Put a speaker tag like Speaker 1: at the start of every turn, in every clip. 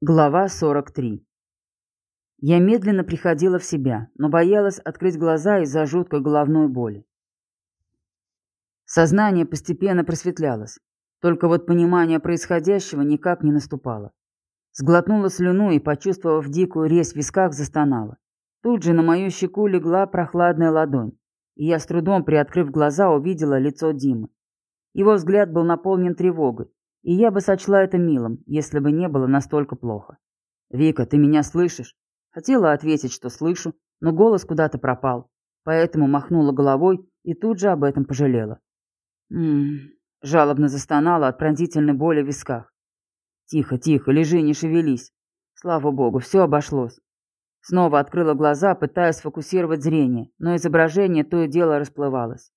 Speaker 1: Глава 43. Я медленно приходила в себя, но боялась открыть глаза из-за жуткой головной боли. Сознание постепенно просветлялось, только вот понимание происходящего никак не наступало. Сглотнула слюну и, почувствовав дикую резь в висках, застонала. Тут же на мою щеку легла прохладная ладонь, и я с трудом, приоткрыв глаза, увидела лицо Димы. Его взгляд был наполнен тревогой, и я бы сочла это милым, если бы не было настолько плохо. «Вика, ты меня слышишь?» Хотела ответить, что слышу, но голос куда-то пропал, поэтому махнула головой и тут же об этом пожалела. «М-м-м», жалобно застонала от пронзительной боли в висках. «Тихо, тихо, лежи, не шевелись. Слава богу, все обошлось». Снова открыла глаза, пытаясь сфокусировать зрение, но изображение то и дело расплывалось.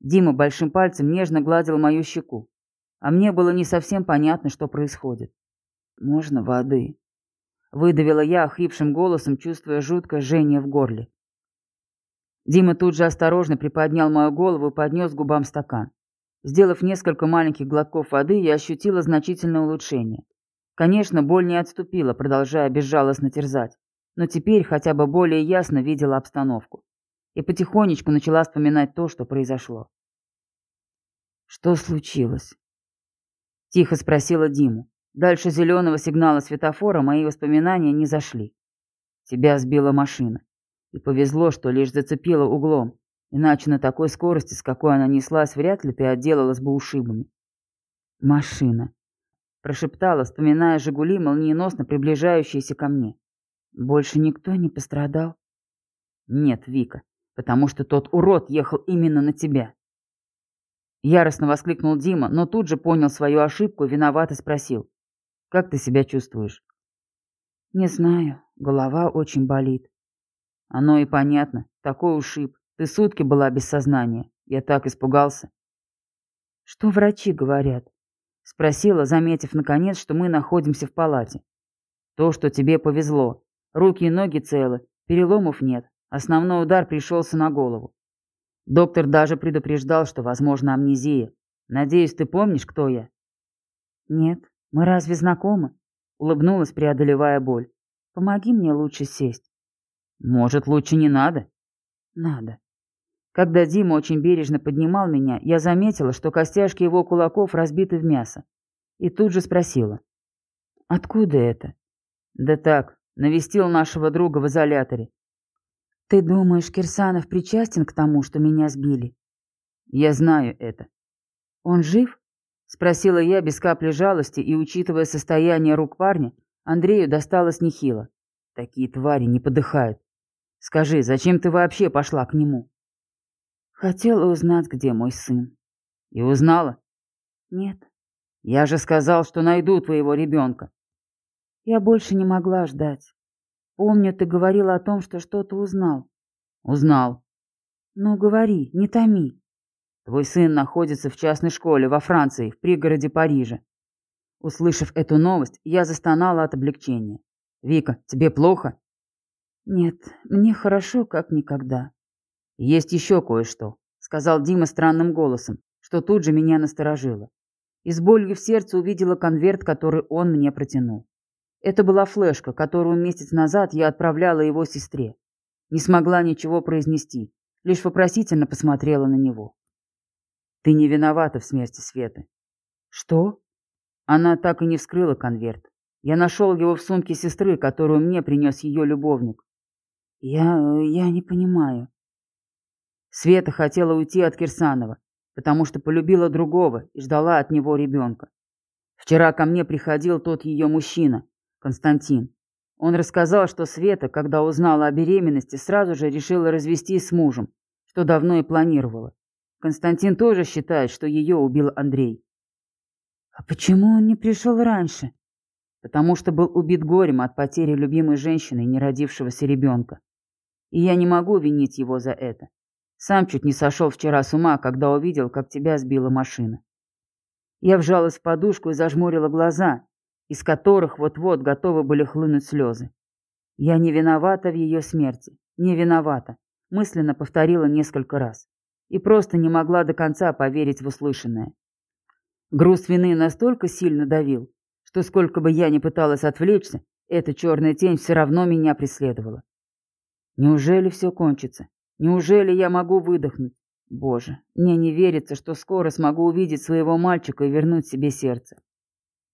Speaker 1: Дима большим пальцем нежно гладил мою щеку а мне было не совсем понятно, что происходит. «Можно воды?» Выдавила я охрипшим голосом, чувствуя жуткое жжение в горле. Дима тут же осторожно приподнял мою голову и поднес к губам стакан. Сделав несколько маленьких глотков воды, я ощутила значительное улучшение. Конечно, боль не отступила, продолжая безжалостно терзать, но теперь хотя бы более ясно видела обстановку и потихонечку начала вспоминать то, что произошло. Что случилось? Тихо спросила Диму. Дальше зеленого сигнала светофора мои воспоминания не зашли. Тебя сбила машина. И повезло, что лишь зацепила углом. Иначе на такой скорости, с какой она неслась, вряд ли ты отделалась бы ушибами. Машина. Прошептала, вспоминая «Жигули», молниеносно приближающиеся ко мне. Больше никто не пострадал? Нет, Вика, потому что тот урод ехал именно на тебя. Яростно воскликнул Дима, но тут же понял свою ошибку и виновато спросил. «Как ты себя чувствуешь?» «Не знаю. Голова очень болит». «Оно и понятно. Такой ушиб. Ты сутки была без сознания. Я так испугался». «Что врачи говорят?» Спросила, заметив наконец, что мы находимся в палате. «То, что тебе повезло. Руки и ноги целы, переломов нет. Основной удар пришелся на голову. Доктор даже предупреждал, что возможно амнезия. Надеюсь, ты помнишь, кто я? Нет. Мы разве знакомы? Улыбнулась, преодолевая боль. Помоги мне лучше сесть. Может, лучше не надо? Надо. Когда Дима очень бережно поднимал меня, я заметила, что костяшки его кулаков разбиты в мясо. И тут же спросила. «Откуда это?» «Да так, навестил нашего друга в изоляторе. «Ты думаешь, Кирсанов причастен к тому, что меня сбили?» «Я знаю это». «Он жив?» — спросила я без капли жалости, и, учитывая состояние рук парня, Андрею досталось нехило. Такие твари не подыхают. Скажи, зачем ты вообще пошла к нему? Хотела узнать, где мой сын. И узнала? Нет. Я же сказал, что найду твоего ребенка. Я больше не могла ждать. Помню, ты говорил о том, что что-то узнал. Узнал. Ну, говори, не томи. Твой сын находится в частной школе во Франции, в пригороде Парижа. Услышав эту новость, я застонала от облегчения. Вика, тебе плохо? Нет, мне хорошо, как никогда. Есть еще кое-что, сказал Дима странным голосом, что тут же меня насторожило. И с болью в сердце увидела конверт, который он мне протянул. Это была флешка, которую месяц назад я отправляла его сестре. Не смогла ничего произнести, лишь вопросительно посмотрела на него. «Ты не виновата в смерти Светы». «Что?» Она так и не вскрыла конверт. Я нашел его в сумке сестры, которую мне принес ее любовник. Я... я не понимаю. Света хотела уйти от Кирсанова, потому что полюбила другого и ждала от него ребенка. Вчера ко мне приходил тот ее мужчина, Константин. Он рассказал, что Света, когда узнала о беременности, сразу же решила развестись с мужем, что давно и планировала. Константин тоже считает, что ее убил Андрей. А почему он не пришел раньше? Потому что был убит горем от потери любимой женщины и неродившегося ребенка. И я не могу винить его за это. Сам чуть не сошел вчера с ума, когда увидел, как тебя сбила машина. Я вжалась в подушку и зажмурила глаза, из которых вот-вот готовы были хлынуть слезы. «Я не виновата в ее смерти, не виновата», мысленно повторила несколько раз. И просто не могла до конца поверить в услышанное. Груз вины настолько сильно давил, что сколько бы я ни пыталась отвлечься, эта черная тень все равно меня преследовала. Неужели все кончится? Неужели я могу выдохнуть? Боже, мне не верится, что скоро смогу увидеть своего мальчика и вернуть себе сердце.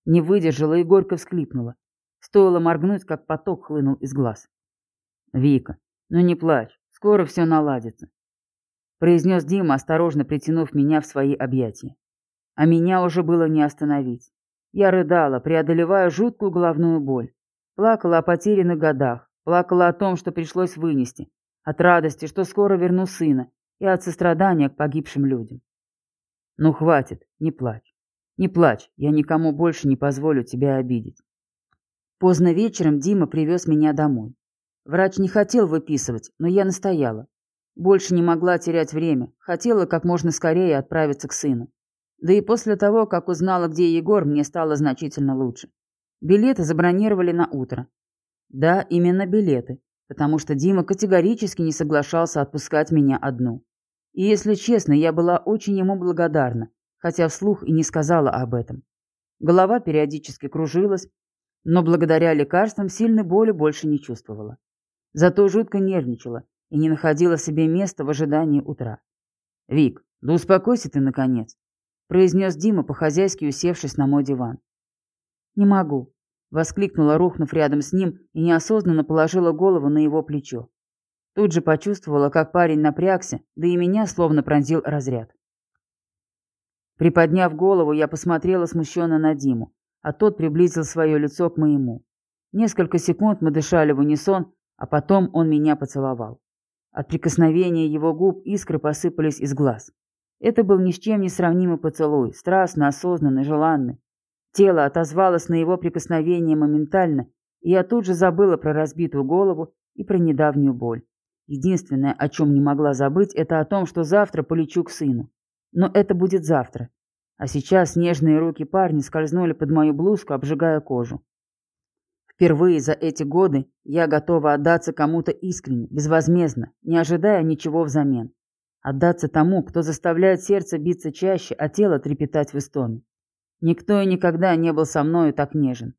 Speaker 1: Не выдержала и горько всклипнула. Стоило моргнуть, как поток хлынул из глаз. «Вика, ну не плачь, скоро все наладится», — произнес Дима, осторожно притянув меня в свои объятия. А меня уже было не остановить. Я рыдала, преодолевая жуткую головную боль. Плакала о потерянных годах, плакала о том, что пришлось вынести, от радости, что скоро верну сына, и от сострадания к погибшим людям. Ну хватит, не плачь. Не плачь, я никому больше не позволю тебя обидеть. Поздно вечером Дима привез меня домой. Врач не хотел выписывать, но я настояла. Больше не могла терять время, хотела как можно скорее отправиться к сыну. Да и после того, как узнала, где Егор, мне стало значительно лучше. Билеты забронировали на утро. Да, именно билеты, потому что Дима категорически не соглашался отпускать меня одну. И если честно, я была очень ему благодарна, хотя вслух и не сказала об этом. Голова периодически кружилась, но благодаря лекарствам сильной боли больше не чувствовала. Зато жутко нервничала и не находила себе места в ожидании утра. «Вик, да успокойся ты, наконец», — произнес Дима, по-хозяйски усевшись на мой диван. «Не могу», — воскликнула, рухнув рядом с ним и неосознанно положила голову на его плечо. Тут же почувствовала, как парень напрягся, да и меня словно пронзил разряд. Приподняв голову, я посмотрела смущенно на Диму, а тот приблизил свое лицо к моему. Несколько секунд мы дышали в унисон, а потом он меня поцеловал. От прикосновения его губ искры посыпались из глаз. Это был ни с чем не сравнимый поцелуй, страстно, осознанный, желанный. Тело отозвалось на его прикосновение моментально, и я тут же забыла про разбитую голову и про недавнюю боль. Единственное, о чем не могла забыть, это о том, что завтра полечу к сыну. Но это будет завтра. А сейчас нежные руки парня скользнули под мою блузку, обжигая кожу. Впервые за эти годы я готова отдаться кому-то искренне, безвозмездно, не ожидая ничего взамен. Отдаться тому, кто заставляет сердце биться чаще, а тело трепетать в истоме. Никто и никогда не был со мною так нежен.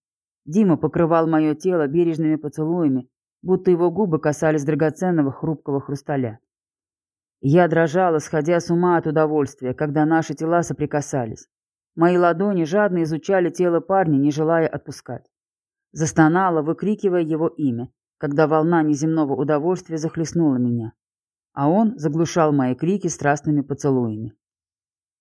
Speaker 1: Дима покрывал мое тело бережными поцелуями, будто его губы касались драгоценного хрупкого хрусталя. Я дрожала, сходя с ума от удовольствия, когда наши тела соприкасались. Мои ладони жадно изучали тело парня, не желая отпускать. Застонала, выкрикивая его имя, когда волна неземного удовольствия захлестнула меня. А он заглушал мои крики страстными поцелуями.